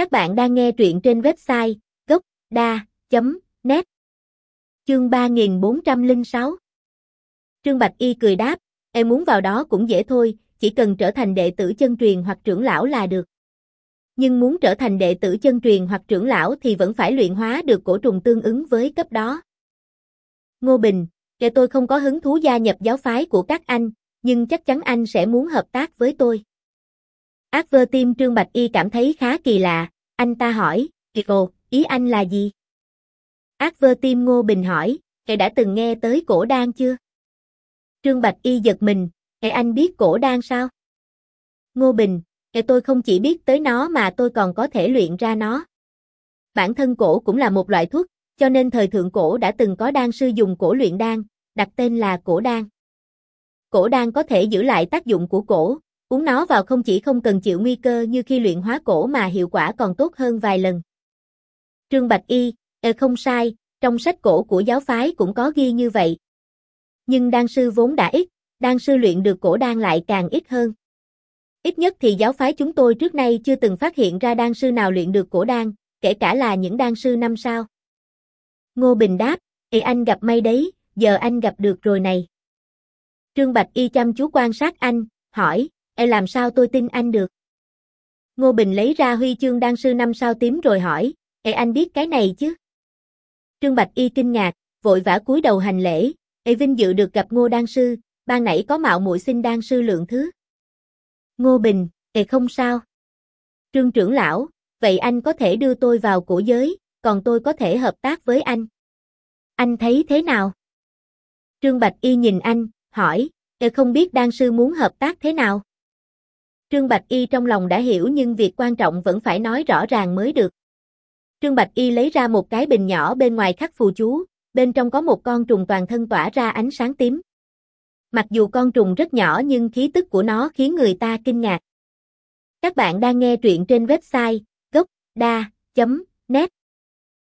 Các bạn đang nghe truyện trên website gocda.net Chương 3406 Trương Bạch Y cười đáp, em muốn vào đó cũng dễ thôi, chỉ cần trở thành đệ tử chân truyền hoặc trưởng lão là được. Nhưng muốn trở thành đệ tử chân truyền hoặc trưởng lão thì vẫn phải luyện hóa được cổ trùng tương ứng với cấp đó. Ngô Bình, kể tôi không có hứng thú gia nhập giáo phái của các anh, nhưng chắc chắn anh sẽ muốn hợp tác với tôi. Ác vơ tim Trương Bạch Y cảm thấy khá kỳ lạ, anh ta hỏi, Ồ, ý anh là gì? Ác vơ tim Ngô Bình hỏi, ngài đã từng nghe tới cổ đan chưa? Trương Bạch Y giật mình, ngài anh biết cổ đan sao? Ngô Bình, ngài tôi không chỉ biết tới nó mà tôi còn có thể luyện ra nó. Bản thân cổ cũng là một loại thuốc, cho nên thời thượng cổ đã từng có đan sư dùng cổ luyện đan, đặt tên là cổ đan. Cổ đan có thể giữ lại tác dụng của cổ, Uống nó vào không chỉ không cần chịu nguy cơ như khi luyện hóa cổ mà hiệu quả còn tốt hơn vài lần. Trương Bạch Y, e không sai, trong sách cổ của giáo phái cũng có ghi như vậy. Nhưng đan sư vốn đã ít, đan sư luyện được cổ đan lại càng ít hơn. Ít nhất thì giáo phái chúng tôi trước nay chưa từng phát hiện ra đan sư nào luyện được cổ đan, kể cả là những đan sư năm sao. Ngô Bình đáp, Ê anh gặp may đấy, giờ anh gặp được rồi này. Trương Bạch Y chăm chú quan sát anh, hỏi, Ê làm sao tôi tin anh được? Ngô Bình lấy ra huy chương đan sư năm sao tím rồi hỏi, Ê anh biết cái này chứ? Trương Bạch Y kinh ngạc, vội vã cúi đầu hành lễ, Ê vinh dự được gặp Ngô đan sư, ban nãy có mạo muội xin đan sư lượng thứ. Ngô Bình, Ê không sao. Trương trưởng lão, vậy anh có thể đưa tôi vào cổ giới, còn tôi có thể hợp tác với anh. Anh thấy thế nào? Trương Bạch Y nhìn anh, hỏi, Ê không biết đan sư muốn hợp tác thế nào? Trương Bạch Y trong lòng đã hiểu nhưng việc quan trọng vẫn phải nói rõ ràng mới được. Trương Bạch Y lấy ra một cái bình nhỏ bên ngoài khắc phù chú, bên trong có một con trùng toàn thân tỏa ra ánh sáng tím. Mặc dù con trùng rất nhỏ nhưng khí tức của nó khiến người ta kinh ngạc. Các bạn đang nghe truyện trên website gocda.net